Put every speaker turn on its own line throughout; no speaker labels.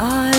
I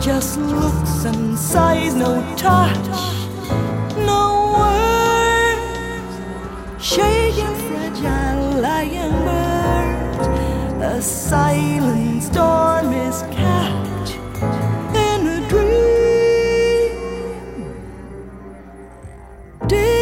just looks and sighs no touch no words. Shaking fragile lion bird a silent storm is kept in a dream. Dear